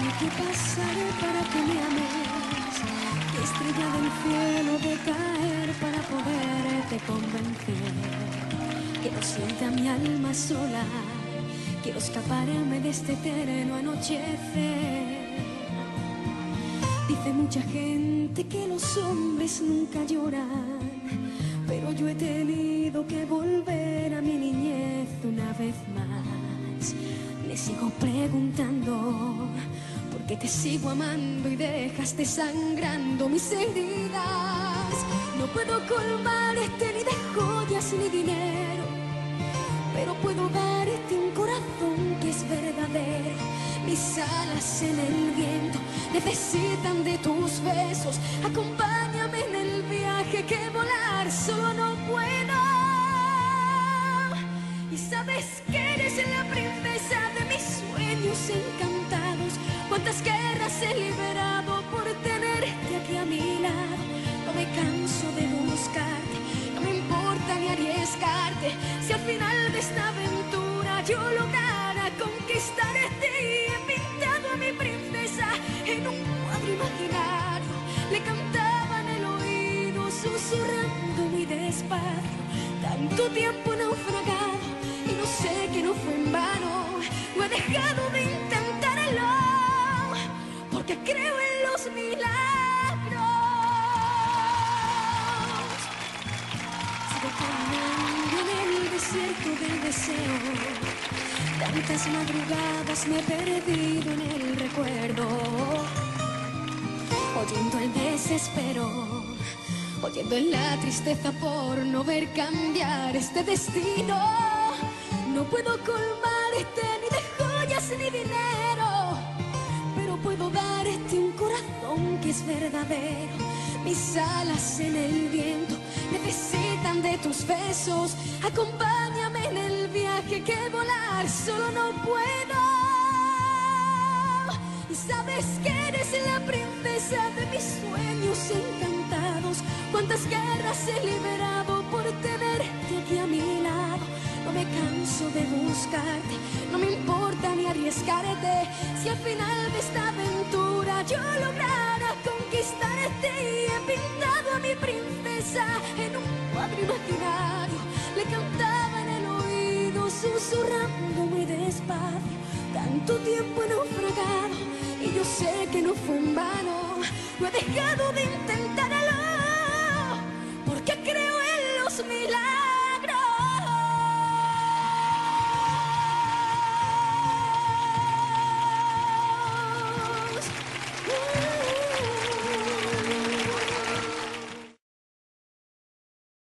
ni qué pasaré para que me ames. Estrella del cielo de caer para poderte convencer. Quiero sienta mi alma sola. Quiero escaparme de este eterno anochecer. Dice mucha gente que los hombres nunca lloran, pero yo he tenido que volver a mi niñez una vez más. Le sigo preguntando por qué te sigo amando y dejaste sangrando mis heridas. No puedo colmarte ni de joyas ni dinero, pero puedo darte un corazón que es verdadero. Mis alas en el viento necesitan de tus besos. Acompáñame en el viaje que volar solo no puedo. Sabes que eres la princesa de mis sueños encantados. Cuántas guerras he liberado por tenerte aquí a mi lado. No me canso de buscarte, no me importa ni arriesgarte. Si al final de esta aventura yo lograra conquistarte he pintado a mi princesa en un cuadro imaginario. Le cantaba en el oído, susurrando muy despacio. Tanto tiempo naufragado sé que no fue en vano. No he dejado de intentarlo porque creo en los milagros. Sigo caminando en el desierto del deseo. Tantas madrugadas me he perdido en el recuerdo. Oyendo el desespero, oyendo en la tristeza por no ver cambiar este destino. No puedo colmarte ni de joyas ni dinero, pero puedo darte un corazón que es verdadero. Mis alas en el viento necesitan de tus besos. Acompáñame en el viaje que volar solo no puedo. Y sabes que eres la princesa de mis sueños encantados. Cuántas guerras he liberado por tenerte aquí a mi lado. No me canso de buscarte, no me importa ni arriesgarte. Si al final de esta aventura yo lograra conquistarte y he pintado a mi princesa en un cuadro imaginario. Le cantaba en el oído, susurrando muy despacio. Tanto tiempo naufragado y yo sé que no fue en vano. No he dejado de intentarlo